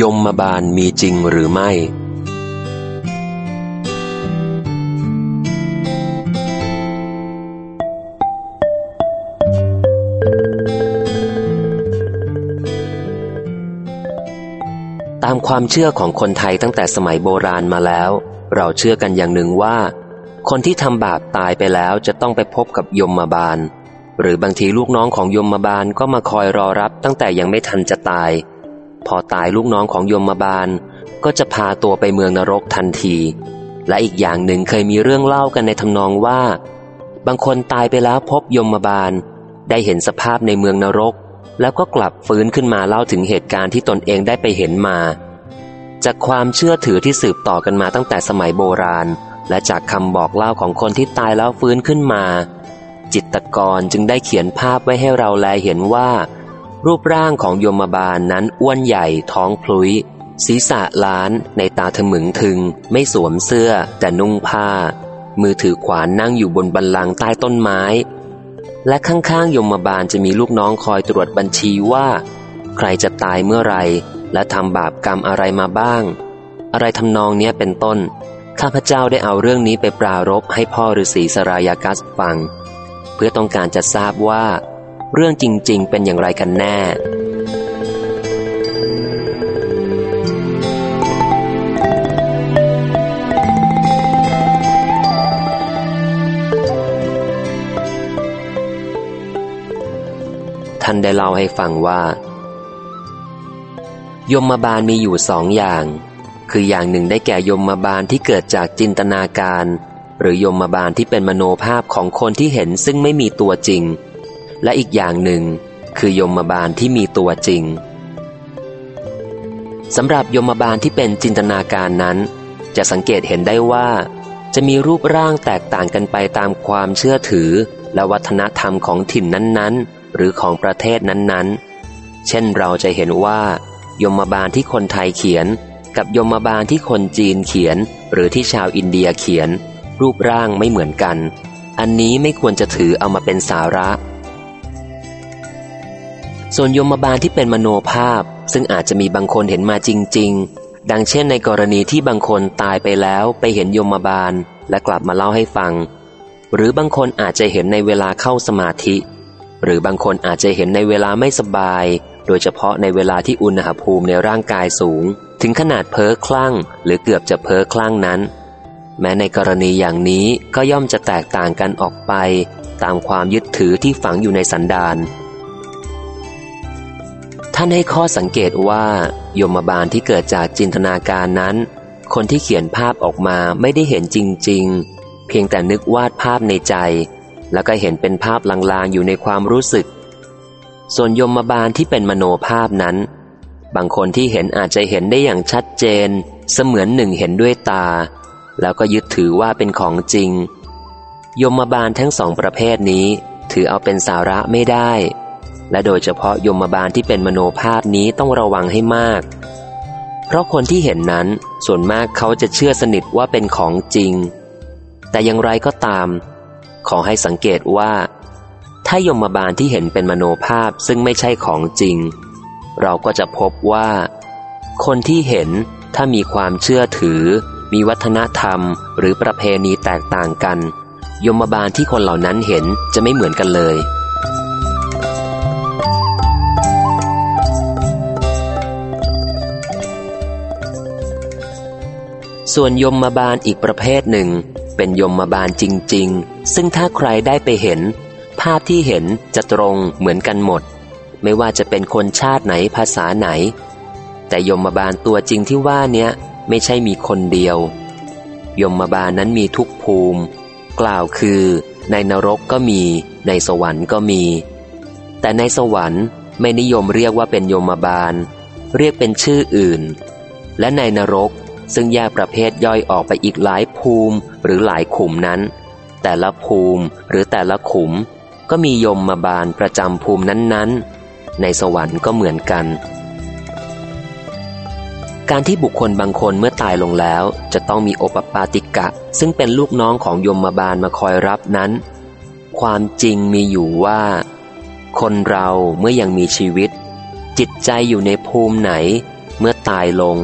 ยมมาบาลมีจริงหรือไม่ ตามความเชื่อของคนไทยตั้งแต่สมัยโบราณมาแล้ว เราเชื่อกันอย่างหนึ่งว่า คนที่ทำบาปตายไปแล้วจะต้องไปพบกับยมมาบาล หรือบางทีลูกน้องของยมมาบาลก็มาคอยรอรับตั้งแต่ยังไม่ทันจะตาย พอตายลูกน้องของยมมาบาล ก็จะพาตัวไปเมืองนรกทันที และอีกอย่างหนึ่งเคยมีเรื่องเล่ากันในทำนองว่า บางคนตายไปแล้วพบยมมาบาล ได้เห็นสภาพในเมืองนรก แล้วก็กลับฟื้นขึ้นมาเล่าถึงเหตุการณ์ที่ตนเองได้ไปเห็นมา จากความเชื่อถือที่สืบต่อกันมาตั้งแต่สมัยโบราณ และจากคำบอกเล่าของคนที่ตายแล้วฟื้นขึ้นมาจิตรกรจึงได้เขียนภาพไว้ให้เราแลเห็นว่า รูปร่างของโยมบาลนั้นอ้วนใหญ่ท้องพลุยศีรษะล้านในตาถมึงถึง ไม่สวมเสื้อแต่นุ่งผ้า มือถือขวานนั่งอยู่บนบันลังใต้ต้นไม้ และข้างๆยมบาลจะมีลูกน้องคอยตรวจบัญชีว่า ใครจะตายเมื่อไร และทำบาปกรรมอะไรมาบ้าง อะไรทำนองเนี้ยเป็นต้น ข้าพเจ้าได้เอาเรื่องนี้ไปปรารบให้พ่อฤาษีสรายากัสฟัง เพื่อต้องการจะทราบว่า เรื่องจริง ๆ เป็นอย่างไรกันแน่ ท่านได้เล่าให้ฟังว่า ยมมาบาลมีอยู่สองอย่าง คืออย่างหนึ่งได้แก่ยมมาบาลที่เกิดจากจินตนาการ หรือยมมาบาลที่เป็นมโนภาพของคนที่เห็นซึ่งไม่มีตัวจริง และอีกอย่างหนึ่ง คือยมบาลที่มีตัวจริงสำหรับยมบาลที่เป็นจินตนาการนั้น จะสังเกตเห็นได้ว่า จะมีรูปร่างแตกต่างกันไปตามความเชื่อถือ และวัฒนธรรมของถิ่นนั้นๆ หรือของประเทศนั้นๆ เช่นเราจะเห็นว่า ยมบาลที่คนไทยเขียน กับยมบาลที่คนจีนเขียน หรือที่ชาวอินเดียเขียน รูปร่างไม่เหมือนกัน อันนี้ไม่ควรจะถือเอามาเป็นสาระ ส่วนยมบาลที่เป็นมโนภาพ ซึ่งอาจจะมีบางคนเห็นมาจริง ๆ ดังเช่นในกรณีที่บางคนตายไปแล้วไปเห็นยมบาลและกลับมาเล่าให้ฟัง หรือบางคนอาจจะเห็นในเวลาเข้าสมาธิ หรือบางคนอาจจะเห็นในเวลาไม่สบาย โดยเฉพาะในเวลาที่อุณหภูมิในร่างกายสูง ถึงขนาดเพ้อคลั่ง หรือเกือบจะเพ้อคลั่งนั้น แม้ในกรณีอย่างนี้ก็ย่อมจะแตกต่างกันออกไป ตามความยึดถือที่ฝังอยู่ในสันดาน ท่านให้ข้อสังเกตว่า ยมบาลที่เกิดจากจินตนาการนั้น คนที่เขียนภาพออกมาไม่ได้เห็นจริง ๆ เพียงแต่นึกวาดภาพในใจ แล้วก็เห็นเป็นภาพลางๆอยู่ในความรู้สึก ส่วนยมบาลที่เป็นมโนภาพนั้น บางคนที่เห็นอาจจะเห็นได้อย่างชัดเจน เสมือนหนึ่งเห็นด้วยตา แล้วก็ยึดถือว่าเป็นของจริง ยมบาลทั้งสองประเภทนี้ ถือเอาเป็นสาระไม่ได้ และโดยเฉพาะยมบาลที่เป็นมโนภาพนี้ต้องระวังให้มาก เพราะคนที่เห็นนั้นส่วนมากเขาจะเชื่อสนิทว่าเป็นของจริง แต่อย่างไรก็ตาม ขอให้สังเกตว่า ถ้ายมบาลที่เห็นเป็นมโนภาพซึ่งไม่ใช่ของจริง เราก็จะพบว่า คนที่เห็นถ้ามีความเชื่อถือ มีวัฒนธรรม หรือประเพณีแตกต่างกัน ยมบาลที่คนเหล่านั้นเห็นจะไม่เหมือนกันเลย ส่วนยมมาบาลอีกประเภทหนึ่ง เป็นยมมาบาลจริง ๆ ซึ่งถ้าใครได้ไปเห็น ภาพที่เห็นจะตรงเหมือนกันหมด ไม่ว่าจะเป็นคนชาติไหนภาษาไหน แต่ยมมาบาลตัวจริงที่ว่าเนี้ยไม่ใช่มีคนเดียว ยมมาบาลนั้นมีทุกภูมิ กล่าวคือ ในนรกก็มี ในสวรรค์ก็มี แต่ในสวรรค์ไม่นิยมเรียกว่าเป็นยมบาล เรียกเป็นชื่ออื่น และในนรก ซึ่งแยกประเภทย่อยออกไปอีกหลายภูมิหรือหลายขุมนั้น แต่ละภูมิหรือแต่ละขุม ก็มียมมาบาลประจำภูมินั้นๆ ในสวรรค์ก็เหมือนกัน การที่บุคคลบางคนเมื่อตายลงแล้ว จะต้องมีโอปปาติกะ ซึ่งเป็นลูกน้องของยมมาบาลมาคอยรับนั้น ความจริงมีอยู่ว่า คนเราเมื่อยังมีชีวิต จิตใจอยู่ในภูมิไหน เมื่อตายลง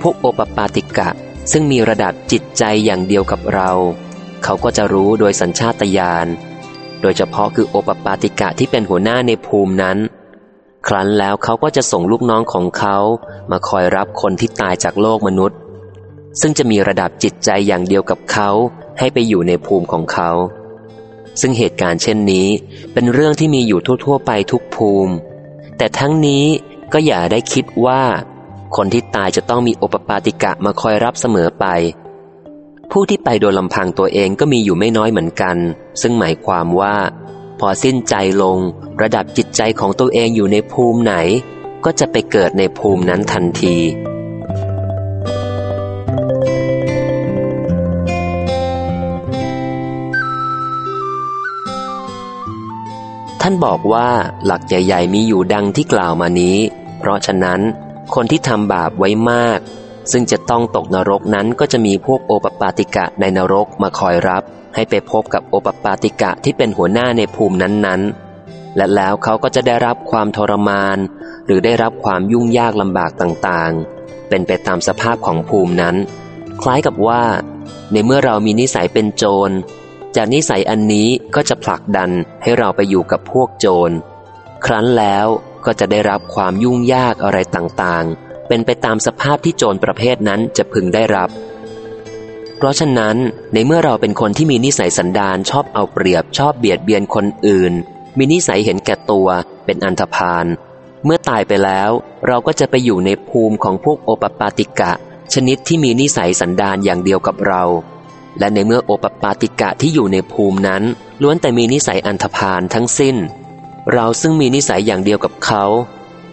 พวกโอปปาติกะ ซึ่งมีระดับจิตใจอย่างเดียวกับเรา เขาก็จะรู้โดยสัญชาตญาณ โดยเฉพาะคือโอปปาติกะที่เป็นหัวหน้าในภูมินั้น ครั้นแล้วเขาก็จะส่งลูกน้องของเขามาคอยรับคนที่ตายจากโลกมนุษย์ ซึ่งจะมีระดับจิตใจอย่างเดียวกับเขาให้ไปอยู่ในภูมิของเขา ซึ่งเหตุการณ์เช่นนี้เป็นเรื่องที่มีอยู่ทั่ว ๆ ไปทุกภูมิ แต่ทั้งนี้ก็อย่าได้คิดว่า คนที่ตายจะต้องมีโอปปาติกะมาคอยรับเสมอไป ผู้ที่ไปโดยลำพังตัวเองก็มีอยู่ไม่น้อยเหมือนกัน ซึ่งหมายความว่า พอสิ้นใจลง ระดับจิตใจของตัวเองอยู่ในภูมิไหน ก็จะไปเกิดในภูมินั้นทันทีท่านบอกว่าหลักใหญ่ ๆ มีอยู่ดังที่กล่าวมานี้ เพราะฉะนั้น คนที่ทำบาปไว้มาก ซึ่งจะต้องตกนรกนั้นก็จะมีพวกโอปปาติกะในนรกมาคอยรับ ให้ไปพบกับโอปปาติกะที่เป็นหัวหน้าในภูมินั้นๆ และแล้วเขาก็จะได้รับความทรมาน หรือได้รับความยุ่งยากลำบากต่างๆ เป็นไปตามสภาพของภูมินั้น คล้ายกับว่า ในเมื่อเรามีนิสัยเป็นโจร จากนิสัยอันนี้ก็จะผลักดันให้เราไปอยู่กับพวกโจร ครั้นแล้ว ก็จะได้รับความยุ่งยากอะไรต่างๆ เป็นไปตามสภาพที่โจรประเภทนั้นจะพึงได้รับ เพราะฉะนั้นในเมื่อเราเป็นคนที่มีนิสัยสันดานชอบเอาเปรียบชอบเบียดเบียนคนอื่น มีนิสัยเห็นแก่ตัว เป็นอันธพาลเมื่อตายไปแล้ว เราก็จะไปอยู่ในภูมิของพวกโอปปาติกะ ชนิดที่มีนิสัยสันดานอย่างเดียวกับเรา และในเมื่อโอปปาติกะที่อยู่ในภูมินั้น ล้วนแต่มีนิสัยอันธพาลทั้งสิ้น เราซึ่งมีนิสัยอย่างเดียวกับเขา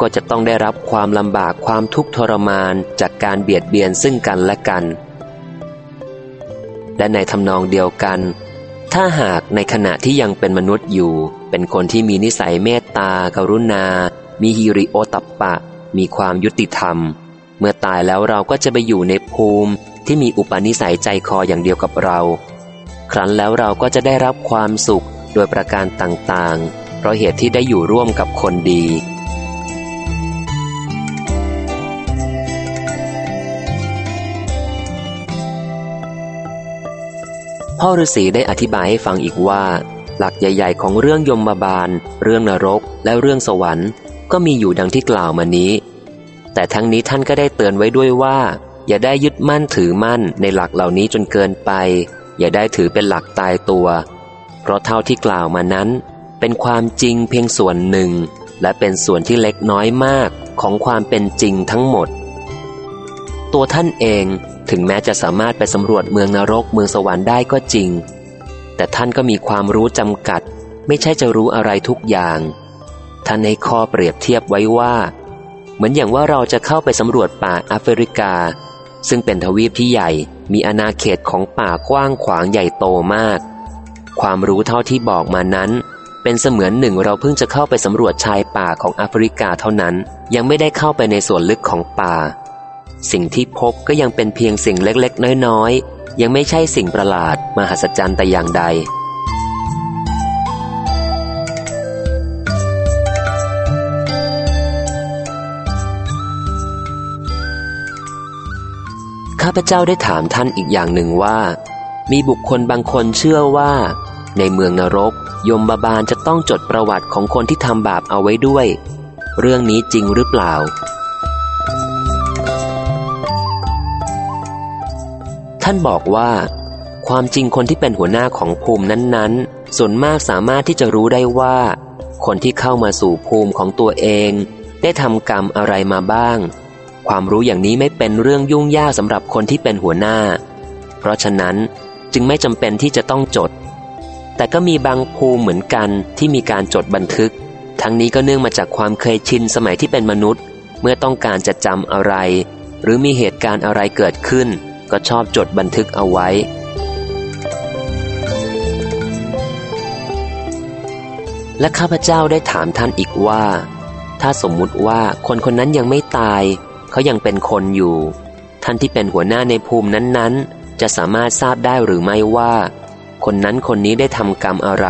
ก็จะต้องได้รับความลำบากความทุกข์ทรมานจากการเบียดเบียนซึ่งกันและกัน และในทำนองเดียวกัน ถ้าหากในขณะที่ยังเป็นมนุษย์อยู่ เป็นคนที่มีนิสัยเมตตา กรุณา มีฮิริโอตัปปะ มีความยุติธรรม เมื่อตายแล้วเราก็จะไปอยู่ในภูมิที่มีอุปนิสัยใจคออย่างเดียวกับเรา ครั้นแล้วเราก็จะได้รับความสุขโดยประการต่างๆ เพราะเหตุที่ได้อยู่ร่วมกับคนดี พ่อฤาษีได้อธิบายให้ฟังอีกว่า หลักใหญ่ ๆ ของเรื่องยมบาล เรื่องนรก และเรื่องสวรรค์ ก็มีอยู่ดังที่กล่าวมานี้ แต่ทั้งนี้ท่านก็ได้เตือนไว้ด้วยว่า อย่าได้ยึดมั่นถือมั่นในหลักเหล่านี้จนเกินไป อย่าได้ถือเป็นหลักตายตัว เพราะเท่าที่กล่าวมานั้น เป็นความจริงเพียงส่วนหนึ่ง และเป็นส่วนที่เล็กน้อยมากของความเป็นจริงทั้งหมด ตัวท่านเองถึงแม้จะสามารถไปสำรวจเมืองนรกเมืองสวรรค์ได้ก็จริง แต่ท่านก็มีความรู้จำกัด ไม่ใช่จะรู้อะไรทุกอย่าง ท่านในข้อเปรียบเทียบไว้ว่า เหมือนอย่างว่าเราจะเข้าไปสำรวจป่าแอฟริกา ซึ่งเป็นทวีปที่ใหญ่มีอาณาเขตของป่ากว้างขวางใหญ่โตมาก ความรู้เท่าที่บอกมานั้น เป็นเสมือนหนึ่งเราเพิ่งจะเข้าไปสำรวจชายป่าของแอฟริกาเท่านั้น ยังไม่ได้เข้าไปในส่วนลึกของป่า สิ่งที่พบก็ยังเป็นเพียงสิ่งเล็กๆ น้อยๆ ยังไม่ใช่สิ่งประหลาด มหัศจรรย์แต่อย่างใดข้าพเจ้าได้ถามท่านอีกอย่างหนึ่งว่า มีบุคคลบางคนเชื่อว่า ในเมืองนรก ยมบาบาลจะต้องจดประวัติของคนที่ทำบาปเอาไว้ด้วย เรื่องนี้จริงหรือเปล่า ท่านบอกว่า ความจริงคนที่เป็นหัวหน้าของภูมินั้นๆ ส่วนมากสามารถที่จะรู้ได้ว่า คนที่เข้ามาสู่ภูมิของตัวเอง ได้ทำกรรมอะไรมาบ้าง ความรู้อย่างนี้ไม่เป็นเรื่องยุ่งยากสำหรับคนที่เป็นหัวหน้า เพราะฉะนั้นจึงไม่จำเป็นที่จะต้องจด แต่ก็มีบางภูมิเหมือนกันที่มีการจดบันทึก ทั้งนี้ก็เนื่องมาจากความเคยชินสมัยที่เป็นมนุษย์ เมื่อต้องการจะจำอะไร หรือมีเหตุการณ์อะไรเกิดขึ้น ก็ชอบจดบันทึกเอาไว้ และข้าพเจ้าได้ถามท่านอีกว่า ถ้าสมมุติว่าคนคนนั้นยังไม่ตาย เขายังเป็นคนอยู่ ท่านที่เป็นหัวหน้าในภูมินั้นๆ จะสามารถทราบได้หรือไม่ว่า คนนั้นคนนี้ได้ทำกรรมอะไร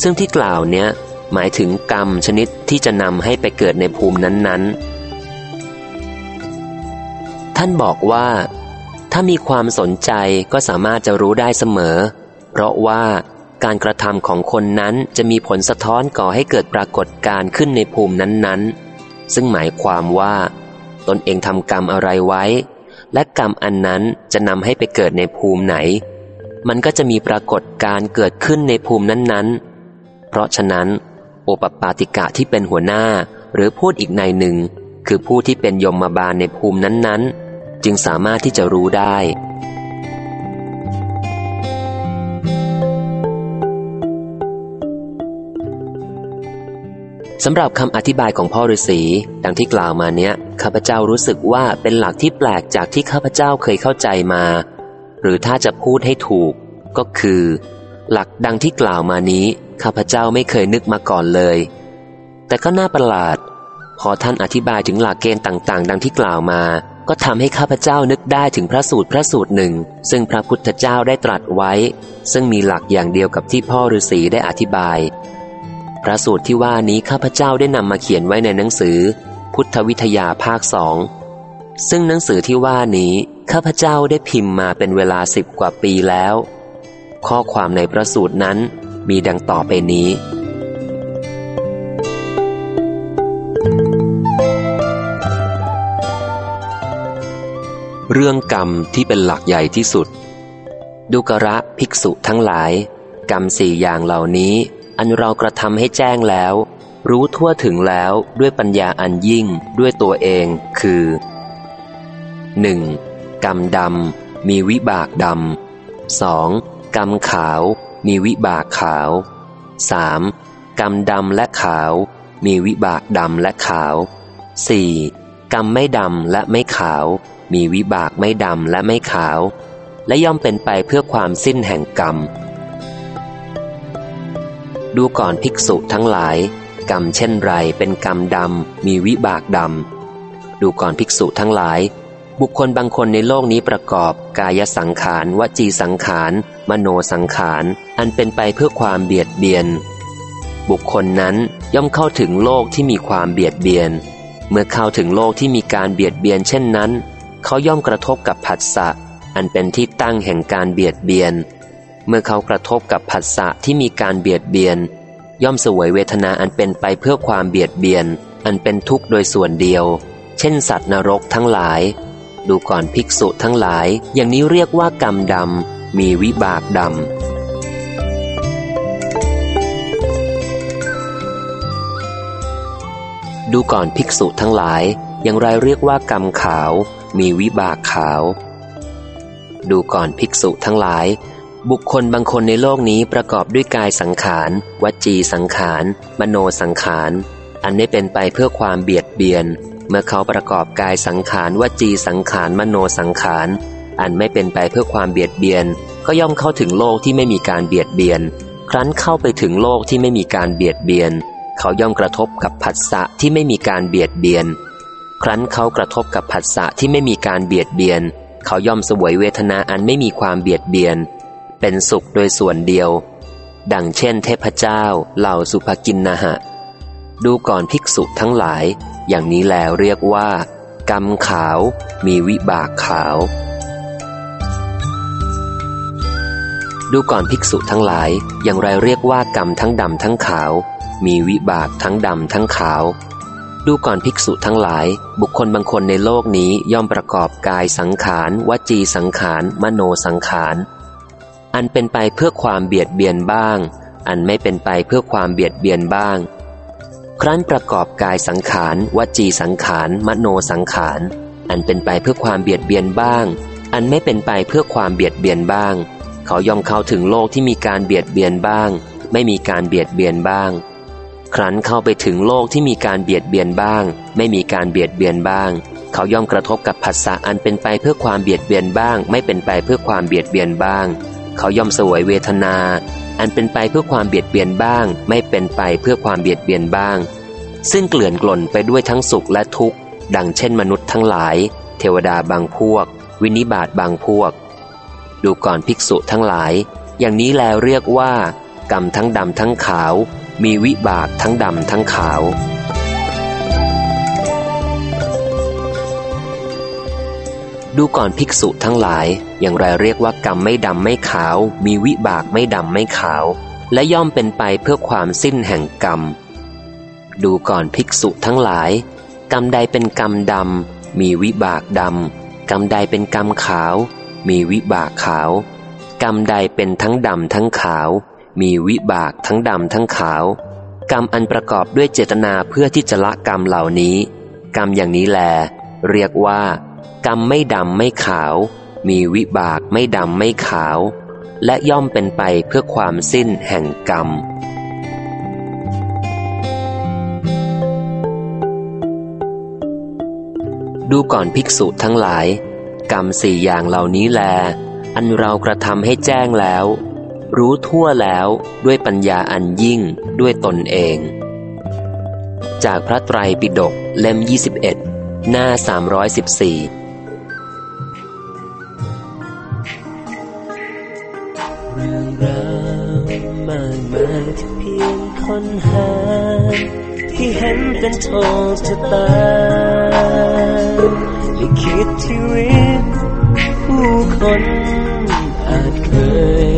ซึ่งที่กล่าวเนี้ยหมายถึงกรรมชนิดที่จะนำให้ไปเกิดในภูมินั้นๆ ท่านบอกว่า ถ้ามีความสนใจก็สามารถจะรู้ได้เสมอ เพราะว่าการกระทำของคนนั้นจะมีผลสะท้อนก่อให้เกิดปรากฏการขึ้นในภูมินั้นๆ ซึ่งหมายความว่า ตนเองทำกรรมอะไรไว้ และกรรมอันนั้นจะนำให้ไปเกิดในภูมิไหน มันก็จะมีปรากฏการเกิดขึ้นในภูมินั้นๆ เพราะฉะนั้น โอปปาติกะที่เป็นหัวหน้า หรือพูดอีกในหนึ่ง คือผู้ที่เป็นยมมาบาลในภูมินั้นๆ จึงสามารถที่จะรู้ได้สำหรับคำอธิบายของพ่อฤาษีดังที่กล่าวมาเนี้ยข้าพเจ้ารู้สึกว่าเป็นหลักที่แปลกจากที่ข้าพเจ้าเคยเข้าใจมา หรือถ้าจะพูดให้ถูก ก็คือ หลักดังที่กล่าวมานี้ข้าพเจ้าไม่เคยนึกมาก่อนเลย แต่ก็น่าประหลาด พอท่านอธิบายถึงหลักเกณฑ์ต่าง ๆ ดังที่กล่าวมา ก็ทำให้ข้าพเจ้านึกได้ถึงพระสูตรพระสูตรหนึ่ง ซึ่งพระพุทธเจ้าได้ตรัสไว้ ซึ่งมีหลักอย่างเดียวกับที่พ่อฤาษีได้อธิบาย พระสูตรที่ว่านี้ข้าพเจ้าได้นำมาเขียนไว้ในหนังสือ พุทธวิทยาภาคสองซึ่งหนังสือที่ว่านี้ ข้าพเจ้าได้พิมพ์มาเป็นเวลาสิบกว่าปีแล้ว ข้อความในพระสูตรนั้นมีดังต่อไปนี้ เรื่องกรรมที่เป็นหลักใหญ่ที่สุด ดุกระภิกษุทั้งหลาย กรรมสี่อย่างเหล่านี้ อันเรากระทำให้แจ้งแล้ว รู้ทั่วถึงแล้วด้วยปัญญาอันยิ่งด้วยตัวเองคือ 1. กรรมดำมีวิบากดำ 2. กรรมขาว มีวิบากขาว 3. กรรมดำและขาว มีวิบากดำและขาว 4. กรรมไม่ดำและไม่ขาว มีวิบากไม่ดำและไม่ขาว และย่อมเป็นไปเพื่อความสิ้นแห่งกรรม ดูก่อนภิกษุทั้งหลาย กรรมเช่นไรเป็นกรรมดำมีวิบากดำดูก่อนภิกษุทั้งหลาย บุคคลบางคนในโลกนี้ประกอบกายสังขาร วจีสังขาร มโนสังขาร อันเป็นไปเพื่อความเบียดเบียน บุคคลนั้นย่อมเข้าถึงโลกที่มีความเบียดเบียน เมื่อเข้าถึงโลกที่มีการเบียดเบียนเช่นนั้น เขาย่อมกระทบกับผัสสะอันเป็นที่ตั้งแห่งการเบียดเบียน เมื่อเขากระทบกับผัสสะที่มีการเบียดเบียน ย่อมสวยเวทนาอันเป็นไปเพื่อความเบียดเบียน อันเป็นทุกข์โดยส่วนเดียว เช่นสัตว์นรกทั้งหลาย ดูก่อนภิกษุทั้งหลาย อย่างนี้เรียกว่ากรรมดำ มีวิบากดำดูก่อนภิกษุทั้งหลาย อย่างไรเรียกว่ากรรมขาว มีวิบากขาว ดูก่อนภิกษุทั้งหลาย บุคคลบางคนในโลกนี้ประกอบด้วยกายสังขาร วจีสังขาร มโนสังขาร อันไม่เป็นไปเพื่อความเบียดเบียน เมื่อเขาประกอบกายสังขารวจีสังขารมโนสังขาร อันไม่เป็นไปเพื่อความเบียดเบียน ก็ย่อมเข้าถึงโลกที่ไม่มีการเบียดเบียน ครั้นเข้าไปถึงโลกที่ไม่มีการเบียดเบียน เขาย่อมกระทบกับผัสสะที่ไม่มีการเบียดเบียน ครั้นเขากระทบกับผัสสะที่ไม่มีการเบียดเบียน เขาย่อมสวยเวทนาอันไม่มีความเบียดเบียน เป็นสุขโดยส่วนเดียว ดังเช่น เทพเจ้า เหล่าสุภกินนะหะ ดูก่อนภิกษุทั้งหลาย อย่างนี้แล้วเรียกว่า กรรมขาว มีวิบากขาว ดูก่อนภิกษุทั้งหลาย อย่างไรเรียกว่ากรรมทั้งดำทั้งขาว มีวิบากทั้งดำทั้งขาว ดูก่อนภิกษุทั้งหลาย บุคคลบางคนในโลกนี้ย่อมประกอบกายสังขาร วจีสังขาร มโนสังขาร อันเป็นไปเพื่อความเบียดเบียนบ้าง อันไม่เป็นไปเพื่อความเบียดเบียนบ้าง ครั้นประกอบกายสังขารวจีสังขาร มโนสังขาร อันเป็นไปเพื่อความเบียดเบียนบ้าง อันไม่เป็นไปเพื่อความเบียดเบียนบ้าง เขายอมเข้าถึงโลกที่มีการเบียดเบียนบ้าง ไม่มีการเบียดเบียนบ้าง ครั้นเข้าไปถึงโลกที่มีการเบียดเบียนบ้าง ไม่มีการเบียดเบียนบ้าง เขาย่อมกระทบกับผัสสะอันเป็นไปเพื่อความเบียดเบียนบ้าง ไม่เป็นไปเพื่อความเบียดเบียนบ้าง เขาย่อมสวยเวทนา อันเป็นไปเพื่อความเบียดเบียนบ้าง ไม่เป็นไปเพื่อความเบียดเบียนบ้าง ซึ่งเกลื่อนกล่นไปด้วยทั้งสุขและทุกข์ ดังเช่นมนุษย์ทั้งหลาย เทวดาบางพวก วินิบาตบางพวก ดูก่อนภิกษุทั้งหลาย อย่างนี้แล้วเรียกว่า กรรมทั้งดำทั้งขาว มีวิบากทั้งดำทั้งขาว ดูก่อนภิกษุทั้งหลาย อย่างไรเรียกว่ากรรมไม่ดำไม่ขาว มีวิบากไม่ดำไม่ขาว และย่อมเป็นไปเพื่อความสิ้นแห่งกรรม ดูก่อนภิกษุทั้งหลาย กรรมใดเป็นกรรมดำ มีวิบากดำ กรรมใดเป็นกรรมขาว มีวิบากขาว กรรมใดเป็นทั้งดำทั้งขาว มีวิบากทั้งดำทั้งขาว กรรมอันประกอบด้วยเจตนาเพื่อที่จะละกรรมเหล่านี้ กรรมอย่างนี้แล เรียกว่า กรรมไม่ดำไม่ขาว มีวิบากไม่ดำไม่ขาว และย่อมเป็นไปเพื่อความสิ้นแห่งกรรมดูก่อนภิกษุทั้งหลาย กรรมสี่อย่างเหล่านี้แล อันเรากระทำให้แจ้งแล้ว รู้ทั่วแล้วด้วยปัญญาอันยิ่งด้วยตนเอง จากพระไตรปิฎกเล่ม 21 หน้า 314เรื่องราวมากมายที่เพียงค้นหาที่เห็นเป็นโทษชะตายลิขิตชีวิตผู้คนอาจเคย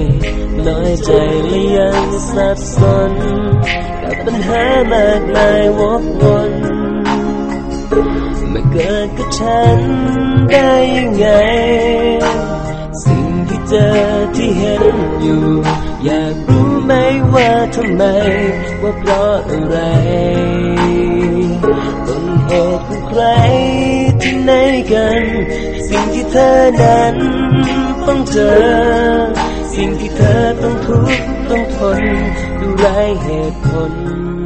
น้อยใจและยังสับสน กับปัญหามากมายวกวน มาเกิดกับฉันได้ยังไง สิ่งที่เจอที่เห็นอยู่ อยากรู้ไหมว่าทำไม ว่าเพราะอะไรต้นเหตุของใครที่ไหนกัน สิ่งที่เธอนั้นต้องเจอ สิ่งที่เธอต้องทุกข์ต้องทนดูไรเหตุผล